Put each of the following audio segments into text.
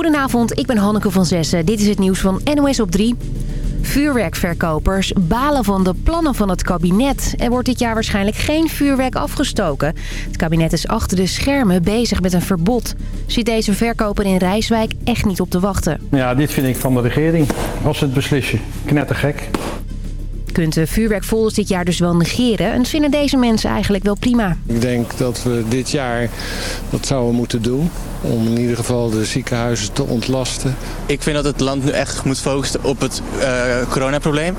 Goedenavond, ik ben Hanneke van Zessen. Dit is het nieuws van NOS op 3. Vuurwerkverkopers balen van de plannen van het kabinet. Er wordt dit jaar waarschijnlijk geen vuurwerk afgestoken. Het kabinet is achter de schermen bezig met een verbod. Zit deze verkoper in Rijswijk echt niet op te wachten. Ja, dit vind ik van de regering. Als ze het beslissen. Knettergek. Je kunt de vuurwerkfolders dit jaar dus wel negeren. En vinden deze mensen eigenlijk wel prima. Ik denk dat we dit jaar dat zouden moeten doen. Om in ieder geval de ziekenhuizen te ontlasten. Ik vind dat het land nu echt moet focussen op het uh, coronaprobleem.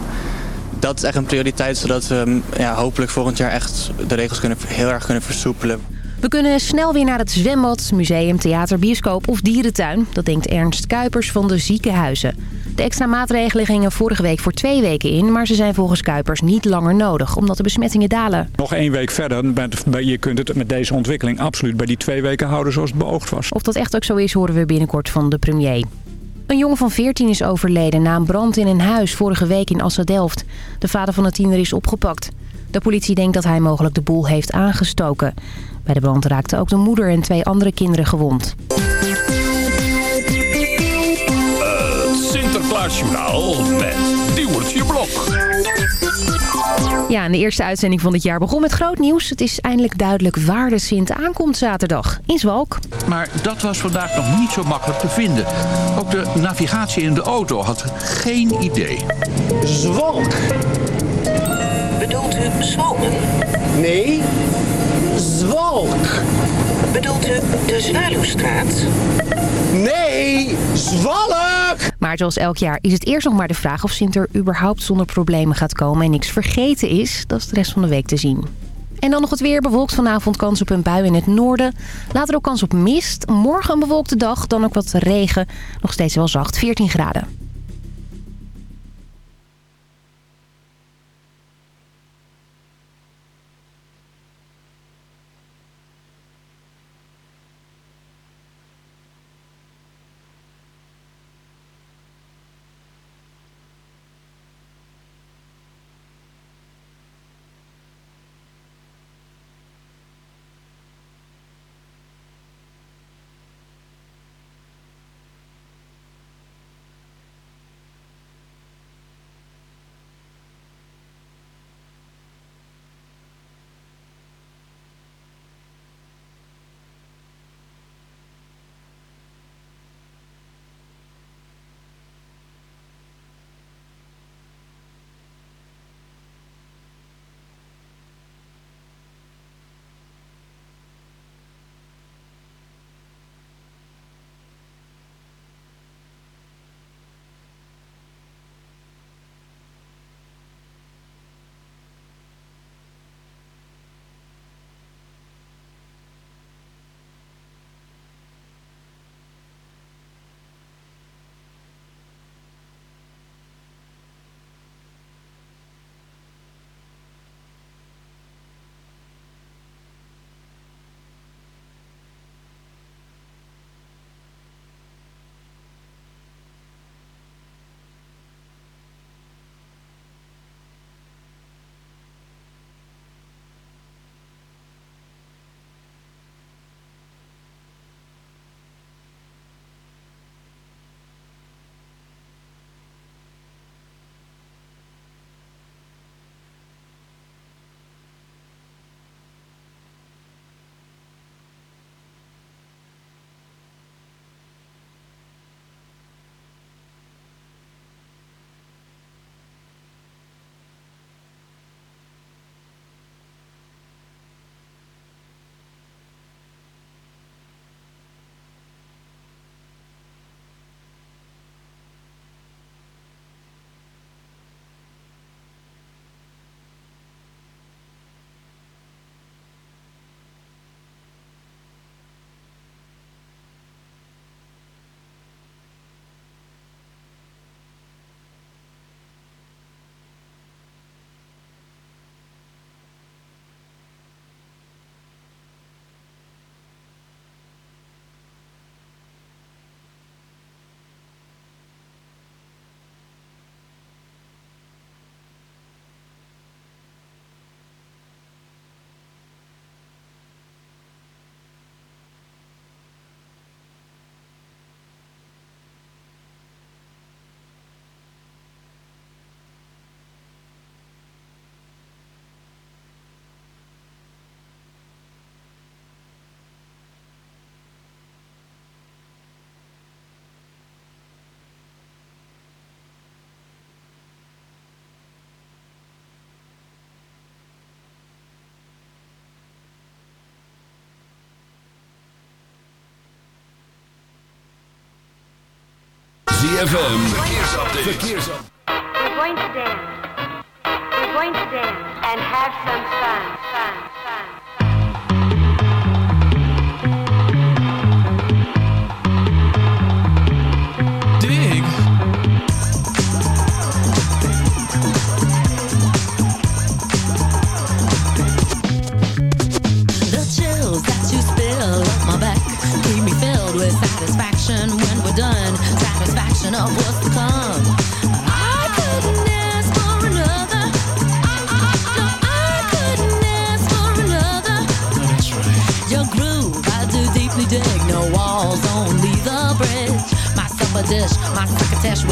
Dat is echt een prioriteit, zodat we ja, hopelijk volgend jaar echt de regels kunnen, heel erg kunnen versoepelen. We kunnen snel weer naar het zwembad, museum, theater, bioscoop of dierentuin. Dat denkt Ernst Kuipers van de ziekenhuizen. De extra maatregelen gingen vorige week voor twee weken in... maar ze zijn volgens Kuipers niet langer nodig, omdat de besmettingen dalen. Nog één week verder, je kunt het met deze ontwikkeling absoluut bij die twee weken houden zoals het beoogd was. Of dat echt ook zo is, horen we binnenkort van de premier. Een jongen van 14 is overleden na een brand in een huis vorige week in Assadelft. De vader van de tiener is opgepakt. De politie denkt dat hij mogelijk de boel heeft aangestoken. Bij de brand raakten ook de moeder en twee andere kinderen gewond. Sinterklaasjournaal met Diewertje Blok. Ja, en de eerste uitzending van dit jaar begon met groot nieuws. Het is eindelijk duidelijk waar de Sint aankomt zaterdag. In Zwalk. Maar dat was vandaag nog niet zo makkelijk te vinden. Ook de navigatie in de auto had geen idee. Zwalk. Bedoelt u Zwalmen? Nee, Zwalk. Bedoelt u de Zwaluwstraat? Nee, Zwalk! Maar zoals elk jaar is het eerst nog maar de vraag of Sint er überhaupt zonder problemen gaat komen en niks vergeten is. Dat is de rest van de week te zien. En dan nog het weer. Bewolkt vanavond kans op een bui in het noorden. Later ook kans op mist. Morgen een bewolkte dag. Dan ook wat regen. Nog steeds wel zacht. 14 graden. ZFM. Verkeersupdate. Verkeersupdate. We're going to dance. We're going to dance and have some fun. Fun. to come. I couldn't ask for another. I couldn't ask for another. Your groove, I do deeply dig. No walls, only the bridge. My supper dish, my succotash.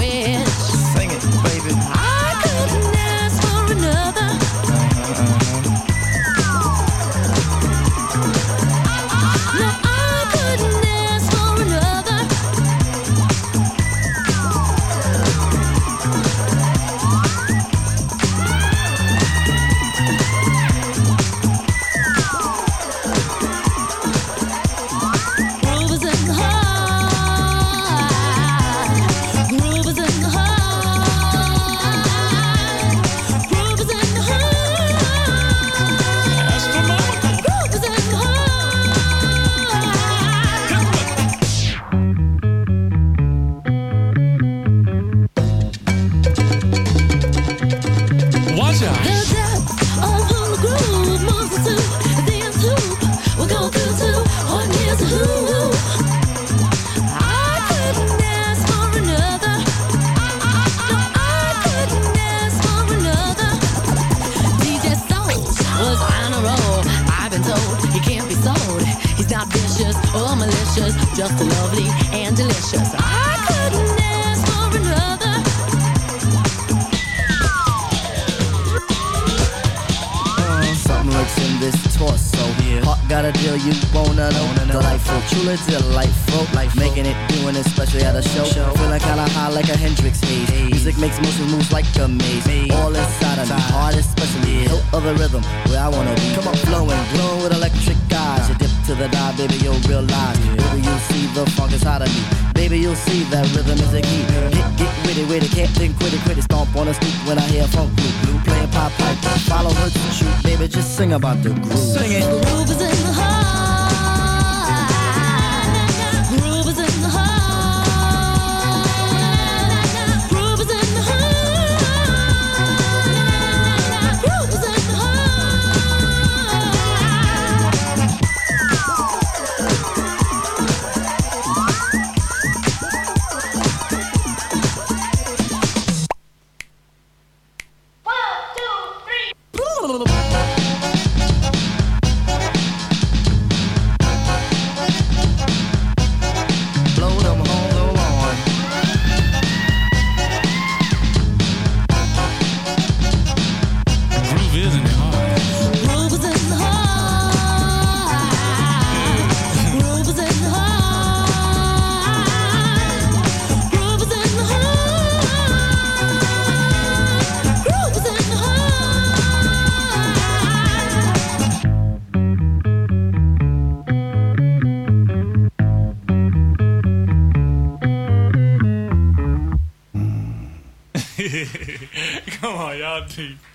two.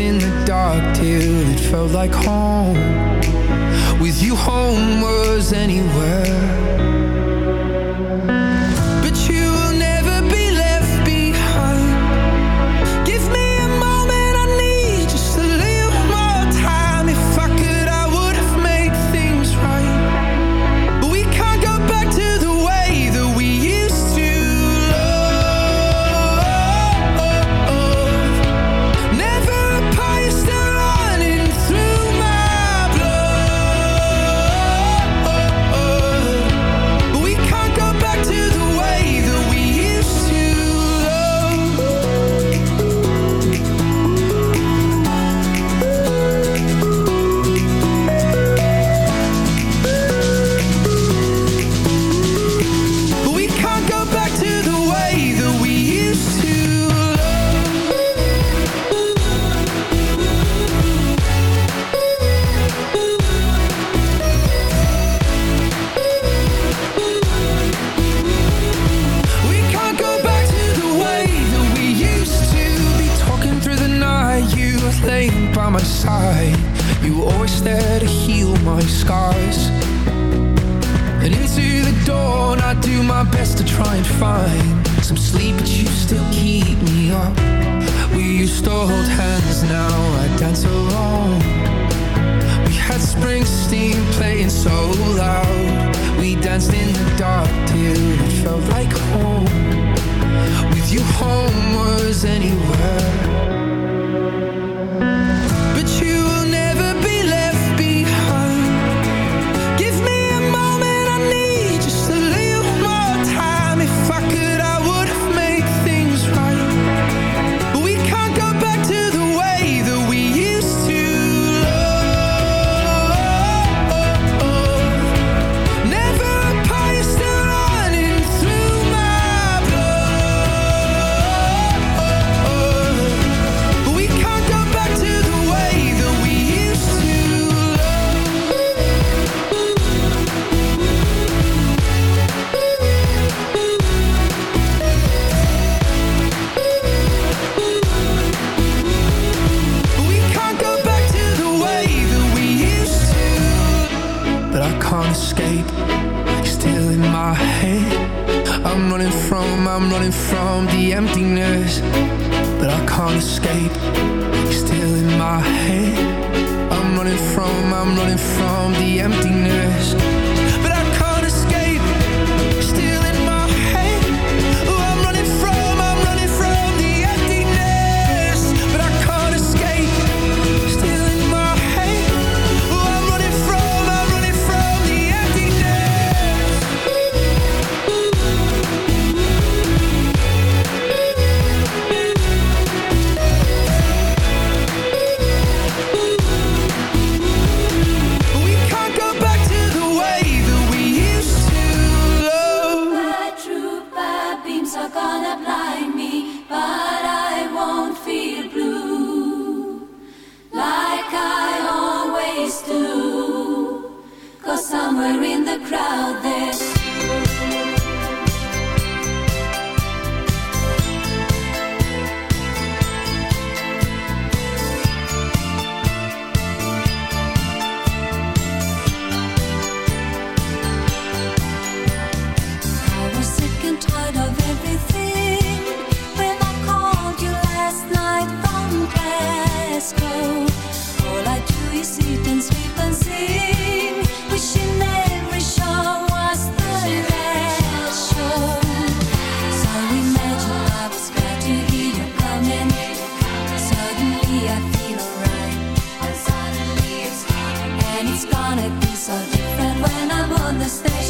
in the dark till it felt like home. Stage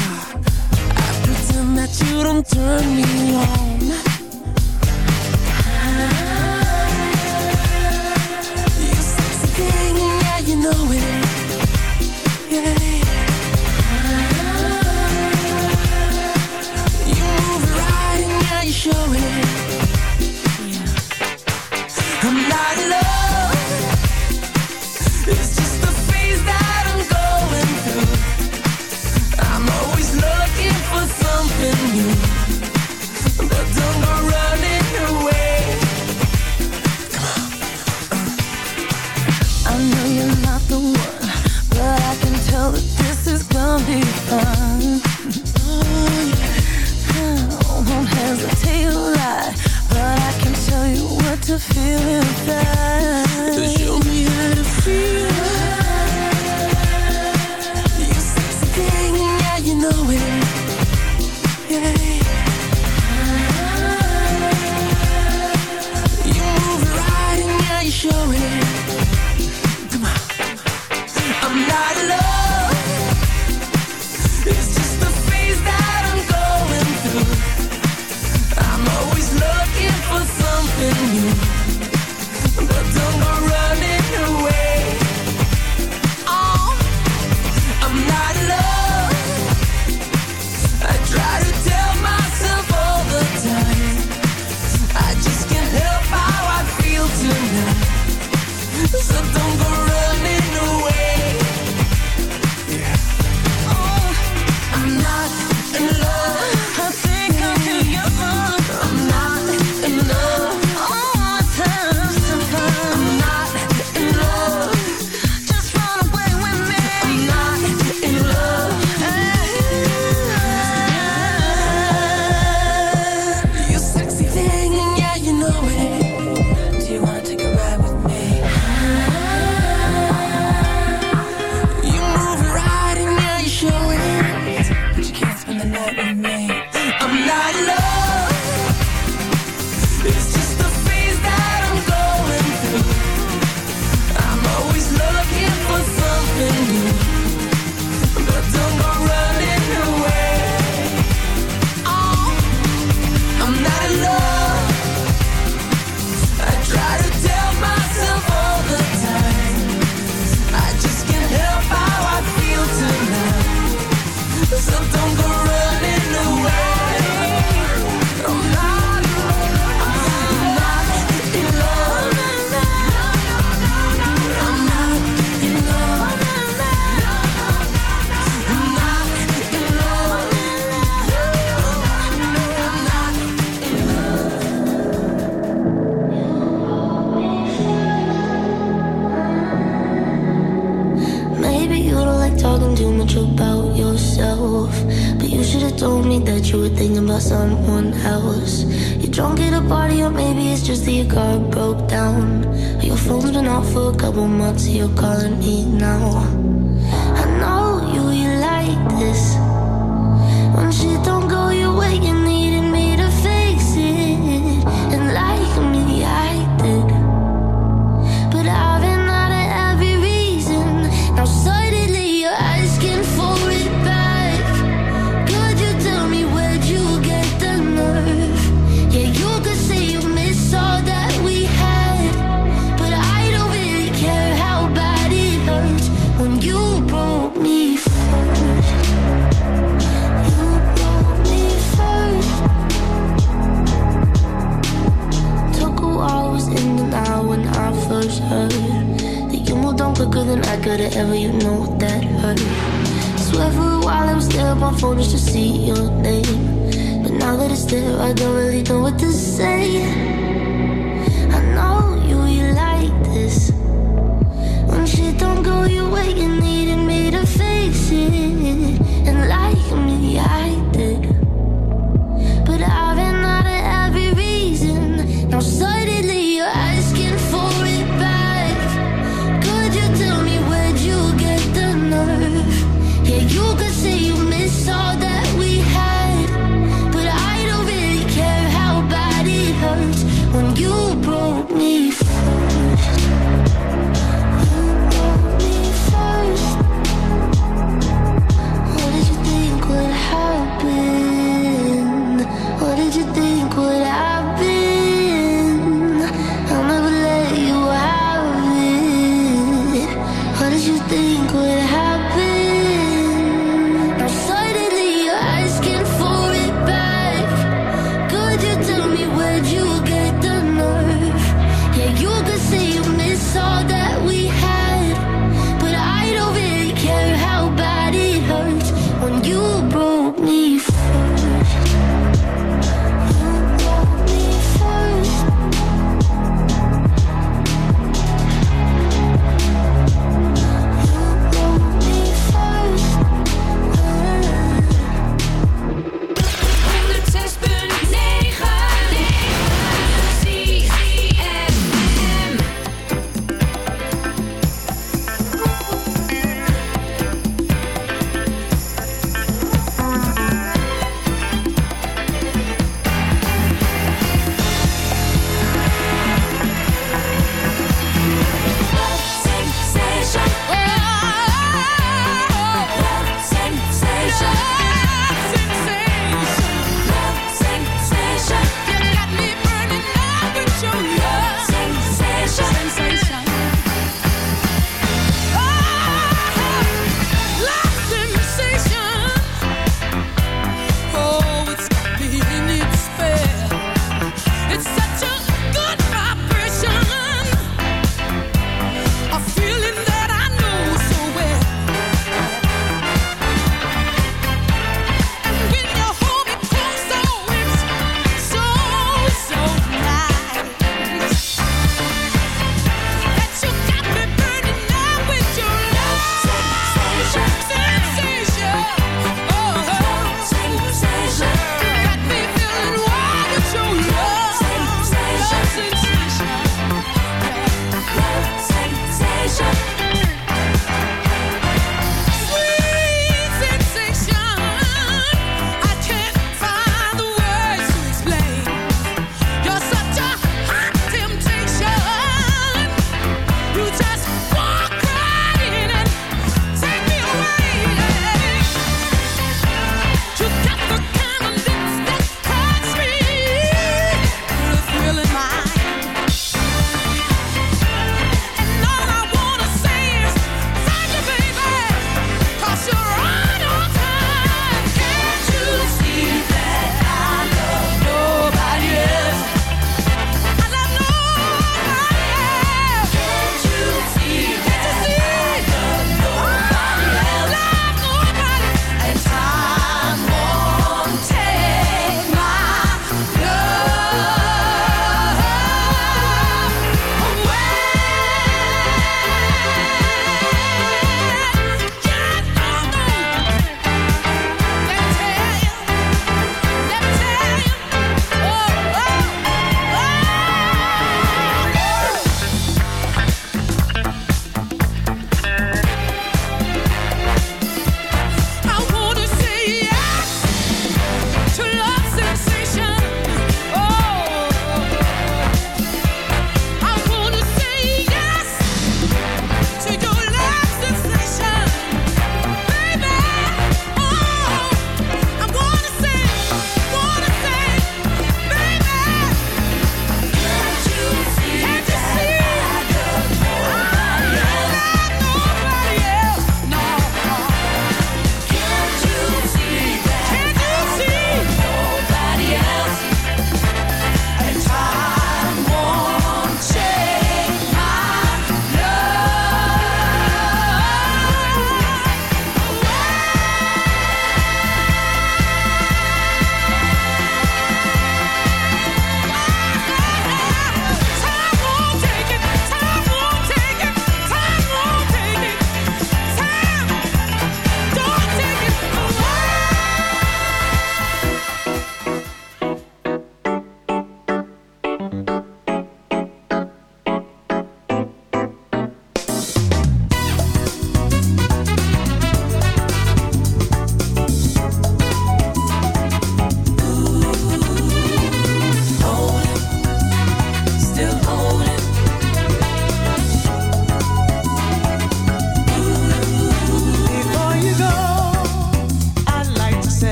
I pretend that you don't turn me on. You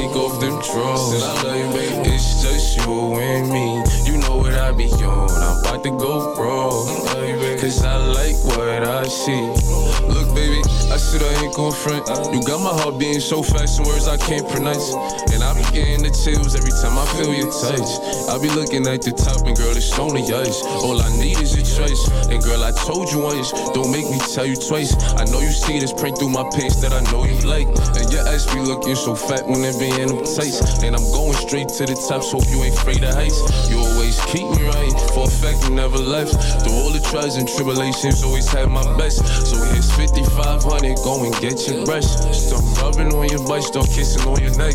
Take off them drawers. It's just you and me. You know what I be on. I'm about to go raw. Cause I like what I see. Look, baby, I said I ain't gon' front. You got my heart beating so fast, some words I can't pronounce. And I getting the chills every time I feel your touch. I be looking at the top, and girl, it's only ice. All I need is your choice. And girl, I told you once, don't make me tell you twice. I know you see this print through my pants that I know you like. And your ass be looking so fat when it be in them tights. And I'm going straight to the top, so you ain't afraid of heights. You always keep me right, for a fact you never left. Through all the trials and tribulations, always had my best. So here's 5500, go and get your brush. Start rubbing on your butt, start kissing on your neck.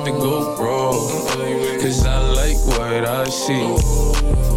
about to go raw. Cause I like what I see.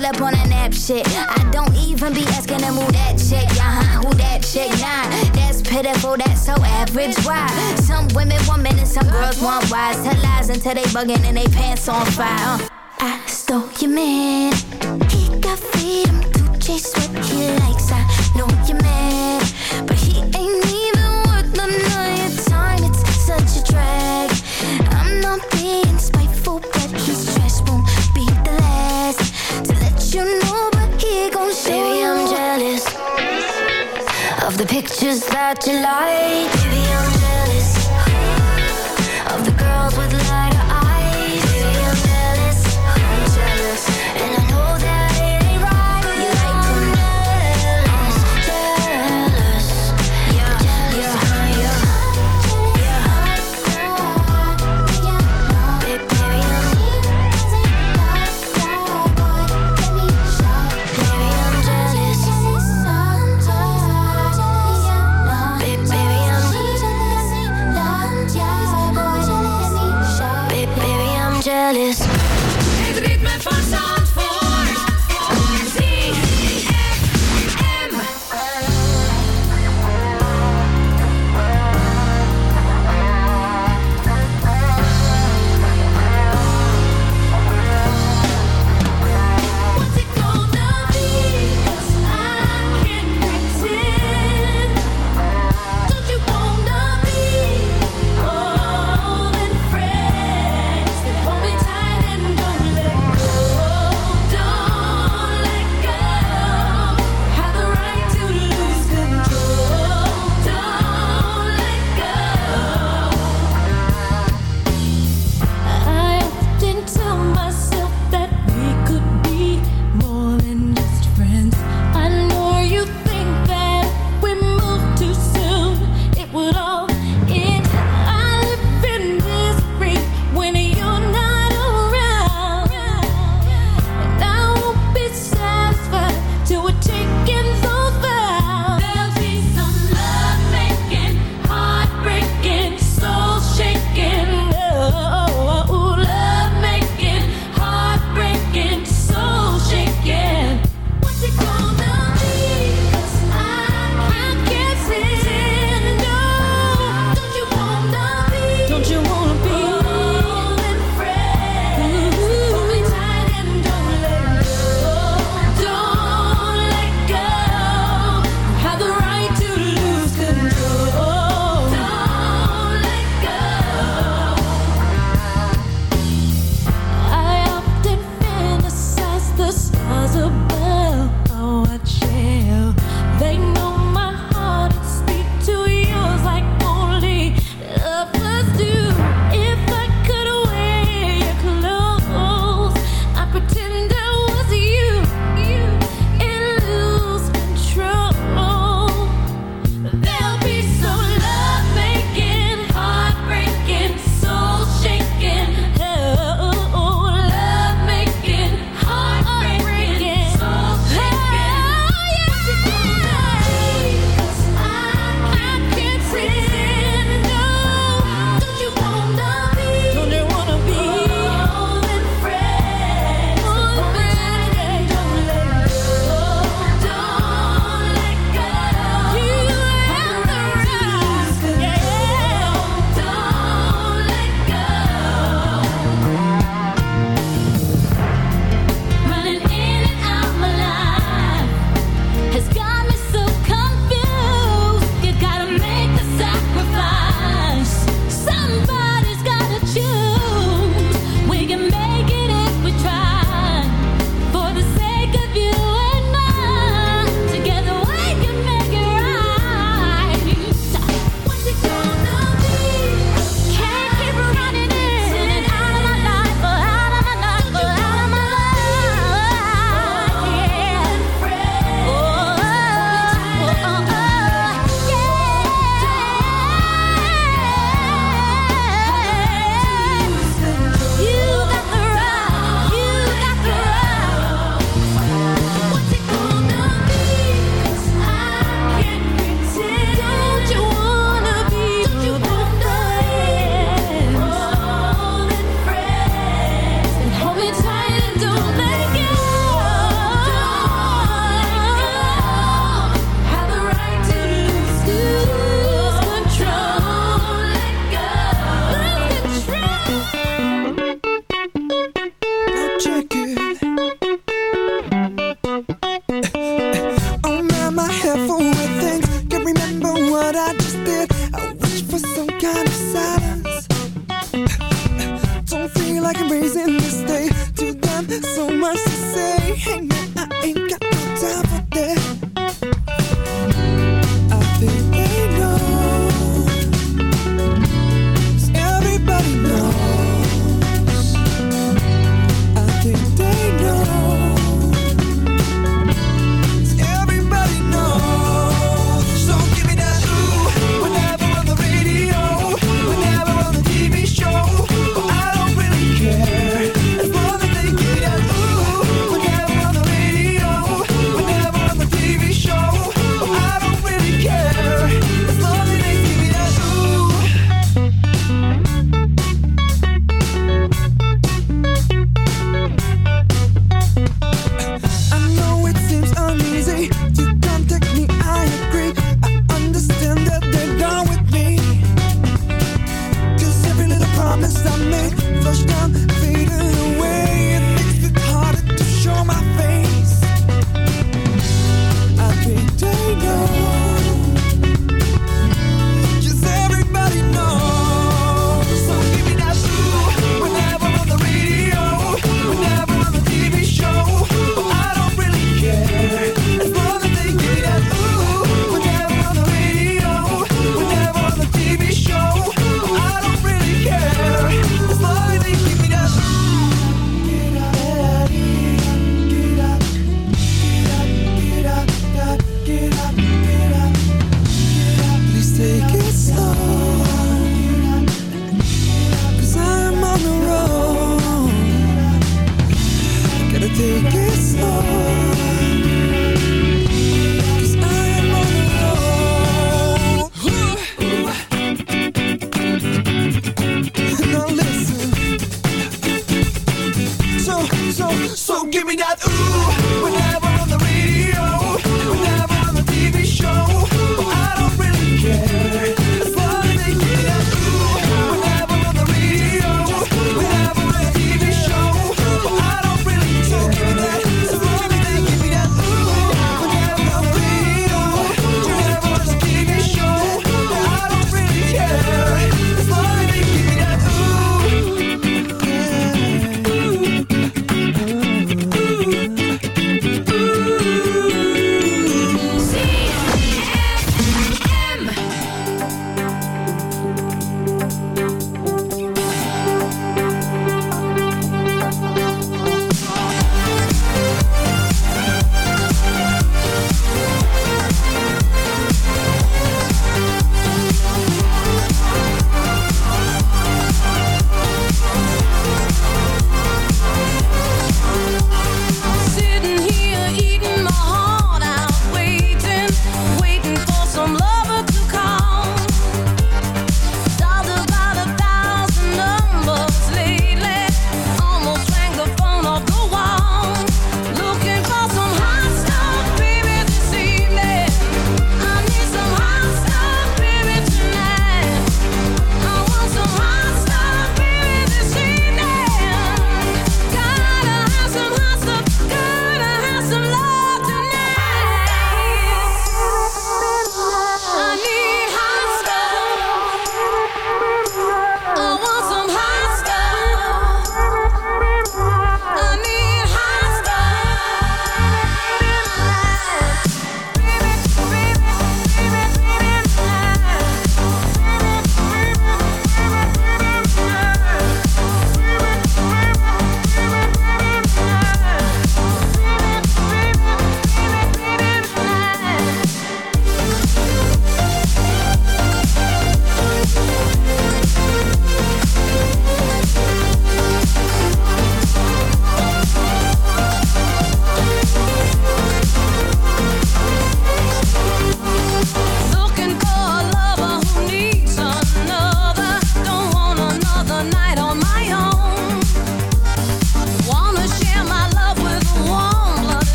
Pull up on a nap shit. I don't even be asking him who that chick, uh huh, who that chick, nah. That's pitiful, that's so average. Why? Some women want men and some girls want wise. Tell lies until they buggin' and they pants on fire. Uh. I stole your man. He got freedom to chase what he likes. Pictures that you like.